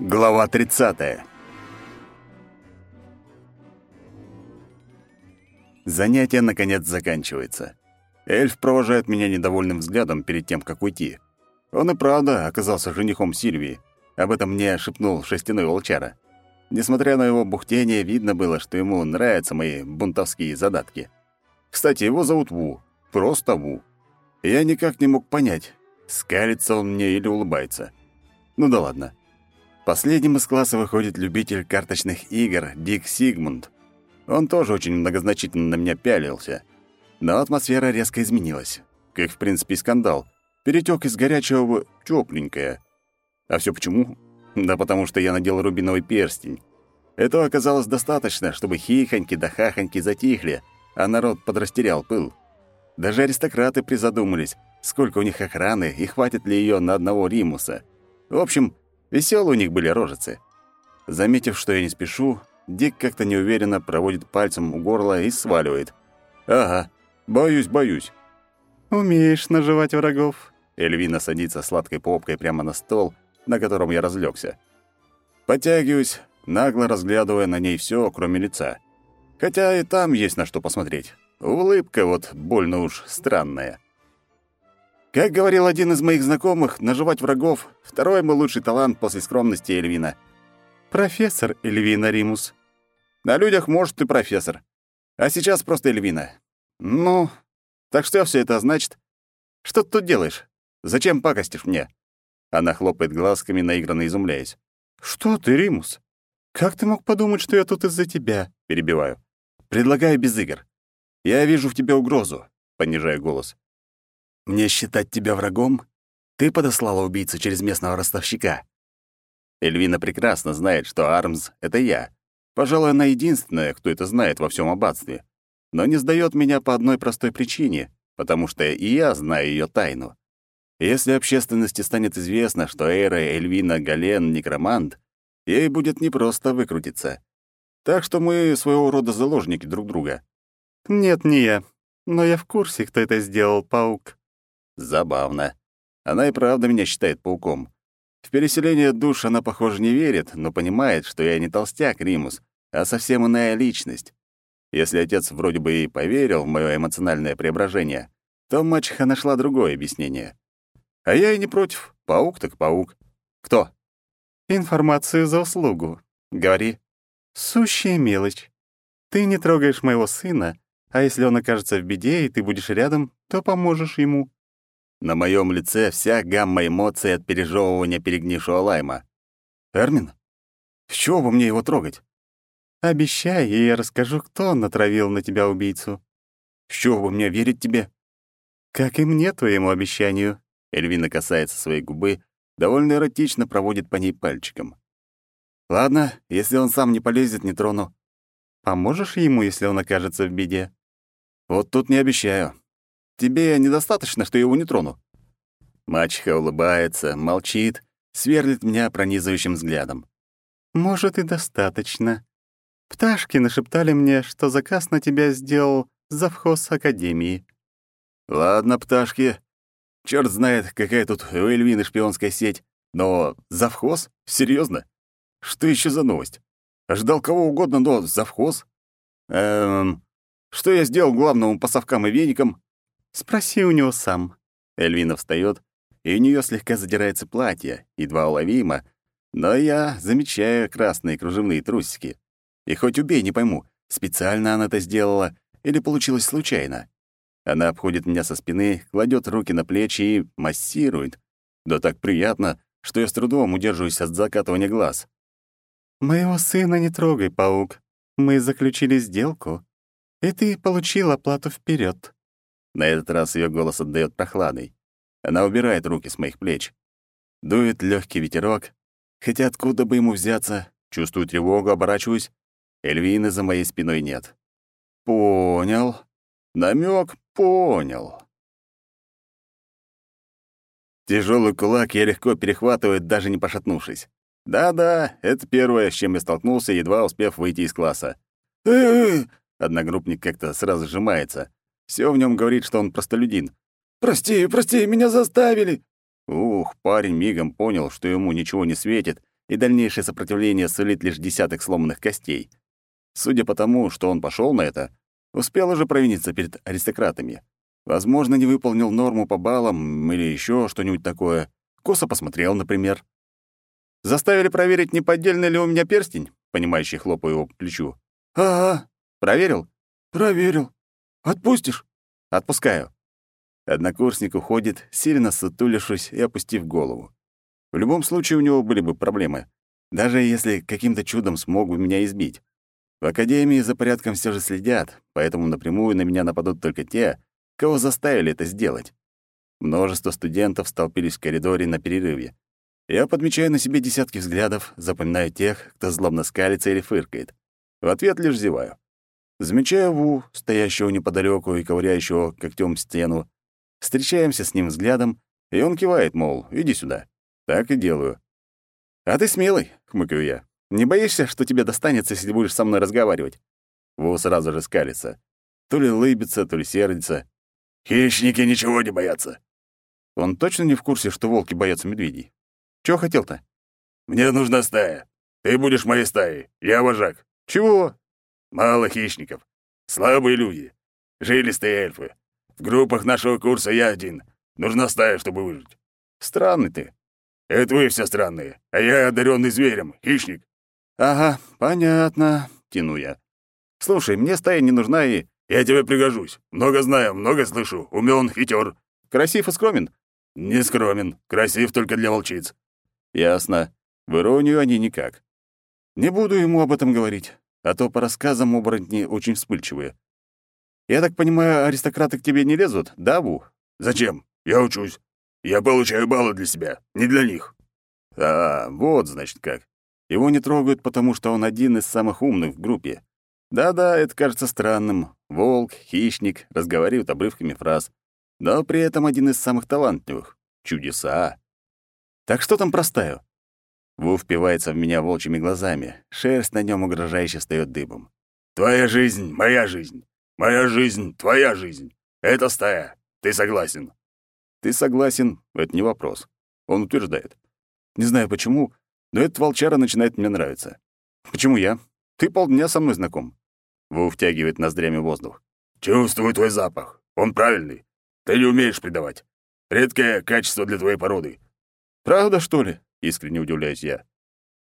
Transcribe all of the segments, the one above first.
Глава 30. Занятие, наконец, заканчивается. Эльф провожает меня недовольным взглядом перед тем, как уйти. Он и правда оказался женихом Сильвии. Об этом мне шепнул шестяной волчара. Несмотря на его бухтение, видно было, что ему нравятся мои бунтовские задатки. Кстати, его зовут Ву. Просто Ву. Я никак не мог понять, скалится он мне или улыбается. Ну да ладно. Последним из класса выходит любитель карточных игр Дик Сигмунд. Он тоже очень многозначительно на меня пялился. Но атмосфера резко изменилась. Как, в принципе, скандал. Перетек из горячего в тёпленькое. А все почему? Да потому что я надел рубиновый перстень. Этого оказалось достаточно, чтобы хихоньки да хахоньки затихли, а народ подрастерял пыл. Даже аристократы призадумались, сколько у них охраны и хватит ли ее на одного Римуса. В общем, Веселые у них были рожицы. Заметив, что я не спешу, Дик как-то неуверенно проводит пальцем у горла и сваливает. «Ага, боюсь, боюсь». «Умеешь наживать врагов». Эльвина садится сладкой попкой прямо на стол, на котором я разлегся. Подтягиваюсь, нагло разглядывая на ней все, кроме лица. Хотя и там есть на что посмотреть. Улыбка вот больно уж странная. Как говорил один из моих знакомых, наживать врагов — второй мой лучший талант после скромности Эльвина. Профессор Эльвина Римус. На людях, может, ты профессор. А сейчас просто Эльвина. Ну, так что все это значит? Что ты тут делаешь? Зачем пакостишь мне?» Она хлопает глазками, наигранно изумляясь. «Что ты, Римус? Как ты мог подумать, что я тут из-за тебя?» Перебиваю. «Предлагаю без игр. Я вижу в тебе угрозу», — понижая голос. Мне считать тебя врагом? Ты подослала убийцу через местного ростовщика. Эльвина прекрасно знает, что Армс — это я. Пожалуй, она единственная, кто это знает во всем аббатстве. Но не сдаёт меня по одной простой причине, потому что и я знаю её тайну. Если общественности станет известно, что Эйра Эльвина Гален — некромант, ей будет непросто выкрутиться. Так что мы своего рода заложники друг друга. «Нет, не я. Но я в курсе, кто это сделал, паук», Забавно. Она и правда меня считает пауком. В переселение душ она, похоже, не верит, но понимает, что я не толстяк Римус, а совсем иная личность. Если отец вроде бы и поверил в моё эмоциональное преображение, то мачеха нашла другое объяснение. А я и не против. Паук так паук. Кто? Информацию за услугу. Говори. Сущая мелочь. Ты не трогаешь моего сына, а если он окажется в беде, и ты будешь рядом, то поможешь ему. На моем лице вся гамма эмоций от пережевывания перегнившего лайма. «Эрмин? С чего бы мне его трогать?» «Обещай, и я расскажу, кто натравил на тебя убийцу». «С чего бы мне верить тебе?» «Как и мне твоему обещанию». Эльвина касается своей губы, довольно эротично проводит по ней пальчиком. «Ладно, если он сам не полезет, не трону. Поможешь ему, если он окажется в беде?» «Вот тут не обещаю. Тебе недостаточно, что я его не трону?» Мачеха улыбается, молчит, сверлит меня пронизывающим взглядом. «Может, и достаточно. Пташки нашептали мне, что заказ на тебя сделал завхоз Академии». «Ладно, пташки. Черт знает, какая тут у Эльвины шпионская сеть. Но завхоз? Серьезно? Что еще за новость? Ждал кого угодно, но завхоз? Эм... Что я сделал главному по совкам и веникам? Спроси у него сам. Эльвина встает, и у нее слегка задирается платье, едва уловимо, но я замечаю красные кружевные трусики. И хоть убей, не пойму, специально она это сделала или получилось случайно. Она обходит меня со спины, кладет руки на плечи и массирует. Да так приятно, что я с трудом удерживаюсь от закатывания глаз. «Моего сына не трогай, паук. Мы заключили сделку, и ты получил оплату вперед. На этот раз ее голос отдает прохладой. Она убирает руки с моих плеч. Дует легкий ветерок. Хотя откуда бы ему взяться? Чувствую тревогу, оборачиваюсь. Эльвины за моей спиной нет. Понял. Намек понял. Тяжелый кулак я легко перехватываю, даже не пошатнувшись. Да-да, это первое, с чем я столкнулся, едва успев выйти из класса. э Одногруппник как-то сразу сжимается. Все в нем говорит, что он простолюдин. «Прости, прости, меня заставили!» Ух, парень мигом понял, что ему ничего не светит, и дальнейшее сопротивление сулит лишь десяток сломанных костей. Судя по тому, что он пошел на это, успел уже провиниться перед аристократами. Возможно, не выполнил норму по баллам или еще что-нибудь такое. Косо посмотрел, например. Заставили проверить, не поддельный ли у меня перстень, понимающий хлопаю его по плечу. «Ага». Проверил? «Проверил. Отпустишь?» Отпускаю. Однокурсник уходит, сильно сутулившись и опустив голову. В любом случае у него были бы проблемы, даже если каким-то чудом смог бы меня избить. В академии за порядком все же следят, поэтому напрямую на меня нападут только те, кого заставили это сделать. Множество студентов столпились в коридоре на перерыве. Я подмечаю на себе десятки взглядов, запоминаю тех, кто злобно скалится или фыркает. В ответ лишь зеваю. Замечаю Ву, стоящего неподалеку и ковыряющего когтем стену. Встречаемся с ним взглядом, и он кивает, мол, иди сюда. Так и делаю. «А ты смелый», — хмыкаю я. «Не боишься, что тебе достанется, если будешь со мной разговаривать?» Ву сразу же скалится. То ли улыбится, то ли сердится. «Хищники ничего не боятся». Он точно не в курсе, что волки боятся медведей. Чего хотел-то? «Мне нужна стая. Ты будешь моей стаей. Я вожак». «Чего?» Мало хищников. Слабые люди. Жилистые эльфы. В группах нашего курса я один. Нужна стая, чтобы выжить. Странный ты. Это вы все странные. А я одаренный зверем, хищник. Ага, понятно, тяну я. Слушай, мне стая не нужна и... Я тебе пригожусь. Много знаю, много слышу. Умён, хитер. Красив и скромен? Не скромен. Красив только для волчиц. Ясно. В иронию они никак. Не буду ему об этом говорить а то по рассказам оборотни очень вспыльчивые. Я так понимаю, аристократы к тебе не лезут, да, Ву? Зачем? Я учусь. Я получаю баллы для себя, не для них. А, вот, значит, как. Его не трогают, потому что он один из самых умных в группе. Да-да, это кажется странным. Волк, хищник, разговаривают обрывками фраз. Но при этом один из самых талантливых. Чудеса. Так что там простаю? Ву впивается в меня волчьими глазами. Шерсть на нем угрожающе встает дыбом. «Твоя жизнь — моя жизнь. Моя жизнь — твоя жизнь. Это стая. Ты согласен?» «Ты согласен — это не вопрос». Он утверждает. «Не знаю почему, но этот волчара начинает мне нравиться». «Почему я? Ты полдня со мной знаком». Ву втягивает ноздрями воздух. «Чувствую твой запах. Он правильный. Ты не умеешь предавать. Редкое качество для твоей породы». «Правда, что ли?» — искренне удивляюсь я.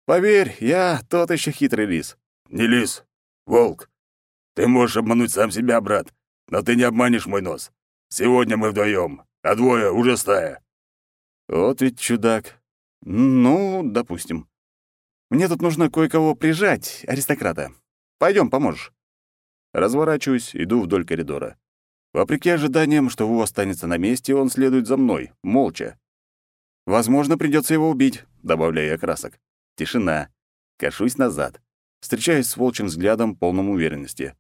«Поверь, я тот еще хитрый лис». «Не лис, волк. Ты можешь обмануть сам себя, брат, но ты не обманешь мой нос. Сегодня мы вдвоем, а двое уже стая». «Вот ведь чудак. Ну, допустим. Мне тут нужно кое-кого прижать, аристократа. Пойдем, поможешь». Разворачиваюсь, иду вдоль коридора. Вопреки ожиданиям, что Ву останется на месте, он следует за мной, молча. Возможно, придется его убить, добавляю я красок. Тишина. Кашусь назад. Встречаюсь с волчьим взглядом, полным уверенности.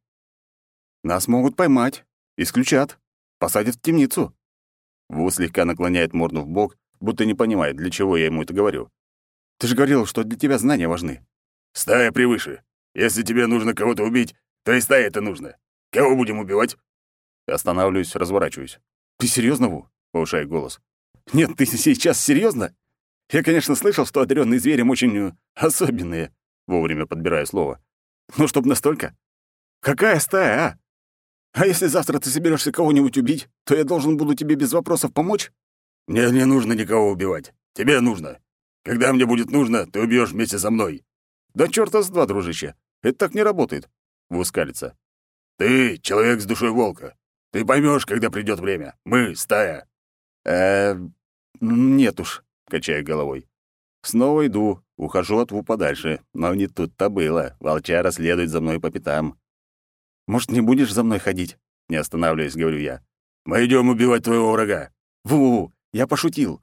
Нас могут поймать, исключат, посадят в темницу. Ву слегка наклоняет морду в бок, будто не понимает, для чего я ему это говорю. Ты же говорил, что для тебя знания важны. Стая превыше. Если тебе нужно кого-то убить, то и стая это нужно. Кого будем убивать? Останавливаюсь, разворачиваюсь. Ты серьезно, Ву? Повышает голос. Нет, ты сейчас серьезно? Я, конечно, слышал, что одаренные зверем очень э, особенные. Вовремя подбираю слово. Но чтоб настолько? Какая стая, а? А если завтра ты соберешься кого-нибудь убить, то я должен буду тебе без вопросов помочь? Мне не нужно никого убивать. Тебе нужно. Когда мне будет нужно, ты убьешь вместе со мной. Да чёрта с два, дружище. Это так не работает. Выскалится. Ты человек с душой волка. Ты поймешь, когда придет время. Мы — стая. Э, нет уж, качаю головой. Снова иду, ухожу от Ву подальше, но не тут-то было. Волчара следует за мной по пятам. Может, не будешь за мной ходить? Не останавливаясь, говорю я. Мы идем убивать твоего врага. Ву, я пошутил.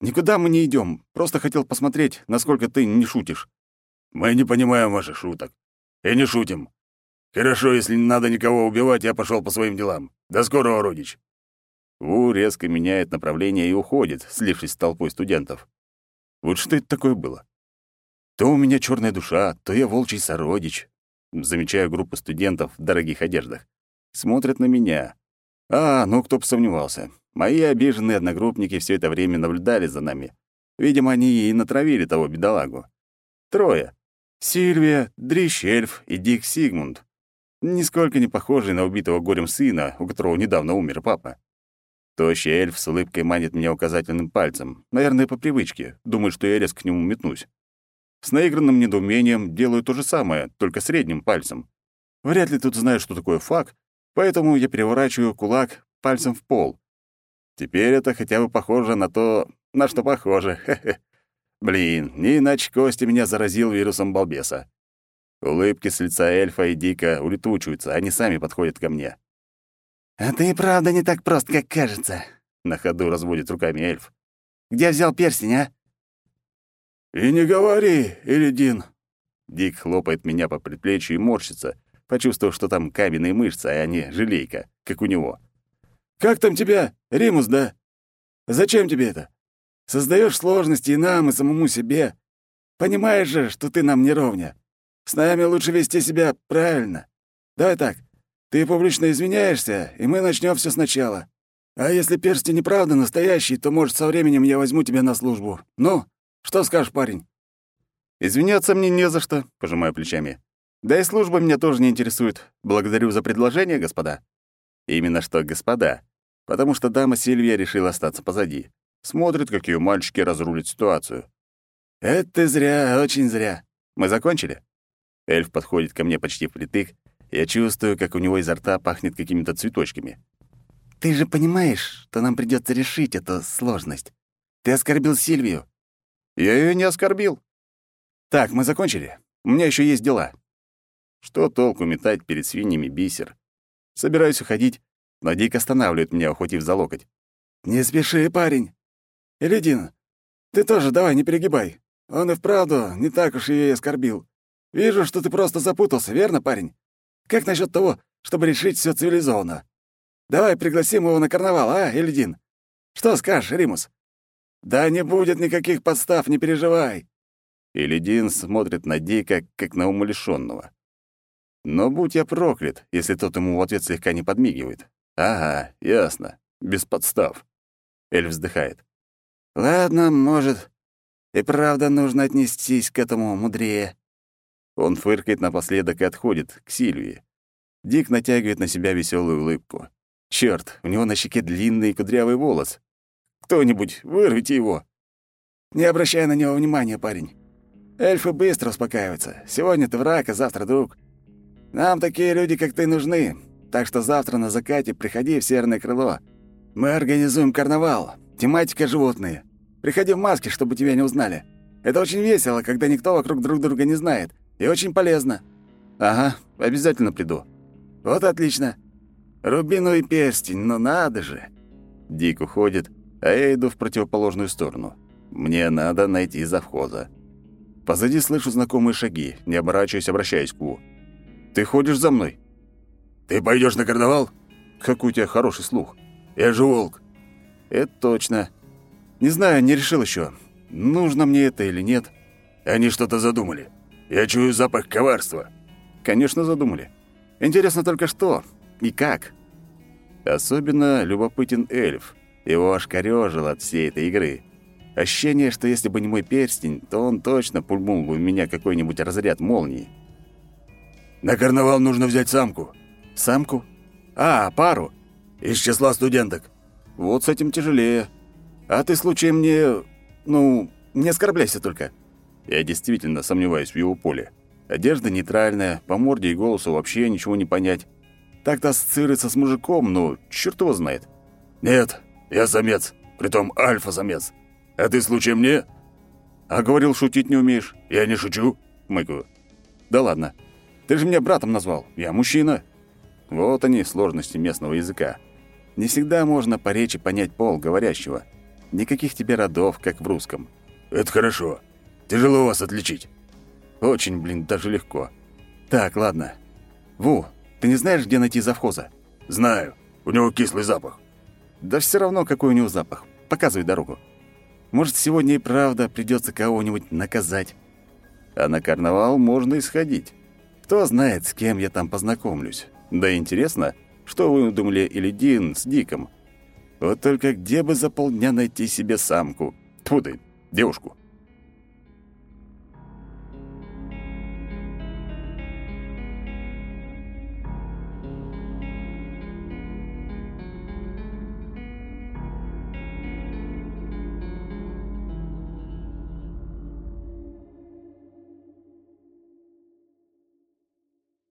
Никуда мы не идем. Просто хотел посмотреть, насколько ты не шутишь. Мы не понимаем ваших шуток. И не шутим. Хорошо, если не надо никого убивать, я пошел по своим делам. До скорого, родич. Ву резко меняет направление и уходит, слившись с толпой студентов. Вот что это такое было? То у меня черная душа, то я волчий сородич. Замечаю группу студентов в дорогих одеждах. Смотрят на меня. А, ну кто бы сомневался. Мои обиженные одногруппники все это время наблюдали за нами. Видимо, они и натравили того бедолагу. Трое. Сильвия, Дрищ-эльф и Дик Сигмунд. Нисколько не похожий на убитого горем сына, у которого недавно умер папа. Тощий эльф с улыбкой манит меня указательным пальцем. Наверное, по привычке. Думаю, что я резко к нему метнусь. С наигранным недоумением делаю то же самое, только средним пальцем. Вряд ли тут знают, что такое фак, поэтому я переворачиваю кулак пальцем в пол. Теперь это хотя бы похоже на то, на что похоже. Блин, не иначе Костя меня заразил вирусом балбеса. Улыбки с лица эльфа и Дика улетучиваются, они сами подходят ко мне. «А ты и правда не так прост, как кажется», — на ходу разводит руками эльф. «Где взял перстень, а?» «И не говори, Элидин!» Дик хлопает меня по предплечью и морщится, почувствовав, что там каменные мышцы, а не желейка, как у него. «Как там тебя? Римус, да? Зачем тебе это? Создаешь сложности и нам, и самому себе. Понимаешь же, что ты нам не ровня. С нами лучше вести себя правильно. Давай так, ты публично извиняешься, и мы начнем все сначала. А если перстень неправда настоящий, то, может, со временем я возьму тебя на службу. Ну, что скажешь, парень?» «Извиняться мне не за что», — пожимаю плечами. «Да и служба меня тоже не интересует. Благодарю за предложение, господа». Именно что господа, потому что дама Сильвия решила остаться позади. Смотрит, как ее мальчики разрулят ситуацию. «Это зря, очень зря. Мы закончили?» Эльф подходит ко мне почти впритык, я чувствую, как у него изо рта пахнет какими-то цветочками. «Ты же понимаешь, что нам придется решить эту сложность. Ты оскорбил Сильвию». «Я ее не оскорбил». «Так, мы закончили. У меня еще есть дела». Что толку метать перед свиньями бисер? Собираюсь уходить, но Дик останавливает меня, ухватив за локоть. «Не спеши, парень. Элидин, ты тоже давай не перегибай. Он и вправду не так уж ее и оскорбил. Вижу, что ты просто запутался, верно, парень? Как насчет того, чтобы решить все цивилизованно? Давай пригласим его на карнавал, а, Эльдин? Что скажешь, Римус? Да не будет никаких подстав, не переживай. Элидин смотрит на Дика, как на умалишённого. Но будь я проклят, если тот ему в ответ слегка не подмигивает. Ага, ясно, без подстав. Эль вздыхает. Ладно, может, и правда нужно отнестись к этому мудрее. Он фыркает напоследок и отходит, к Сильвии. Дик натягивает на себя веселую улыбку. Черт, у него на щеке длинный кудрявый волос. Кто-нибудь, вырвите его. Не обращай на него внимания, парень. Эльфы быстро успокаиваются. Сегодня ты враг, а завтра друг. Нам такие люди, как ты, нужны. Так что завтра на закате приходи в Северное крыло. Мы организуем карнавал. Тематика животные. Приходи в маске, чтобы тебя не узнали. Это очень весело, когда никто вокруг друг друга не знает. И очень полезно». «Ага, обязательно приду». «Вот отлично. Рубиновый перстень, ну надо же». Дик уходит, а я иду в противоположную сторону. Мне надо найти завхоза. Позади слышу знакомые шаги, не оборачиваясь, обращаюсь к Ву. «Ты ходишь за мной?» «Ты пойдешь на карнавал?» «Какой у тебя хороший слух». «Я же волк». «Это точно. Не знаю, не решил еще, нужно мне это или нет». «Они что-то задумали». Я чую запах коварства». «Конечно, задумали. Интересно только что и как». Особенно любопытен эльф. Его аж корёжило от всей этой игры. Ощущение, что если бы не мой перстень, то он точно пульнул бы в меня какой-нибудь разряд молнии. «На карнавал нужно взять самку». «Самку? А, пару. Из числа студенток». «Вот с этим тяжелее. А ты случаем не... Ну, не оскорбляйся только». Я действительно сомневаюсь в его поле. Одежда нейтральная, по морде и голосу вообще ничего не понять. Так-то ассоциируется с мужиком, но черт его знает. «Нет, я самец, притом альфа-самец. А ты случаем не...» «А говорил, шутить не умеешь». «Я не шучу», — мыкаю. «Да ладно. Ты же меня братом назвал. Я мужчина». Вот они, сложности местного языка. Не всегда можно по речи понять пол говорящего. Никаких тебе родов, как в русском. «Это хорошо. Тяжело вас отличить». «Очень, блин, даже легко. Так, ладно. Ву, ты не знаешь, где найти завхоза?» «Знаю. У него кислый запах». «Да все равно, какой у него запах. Показывай дорогу. Может, сегодня и правда придется кого-нибудь наказать. А на карнавал можно и сходить. Кто знает, с кем я там познакомлюсь. Да интересно, что вы думали Илидин с Диком? Вот только где бы за полдня найти себе самку? Тьфу ты, девушку.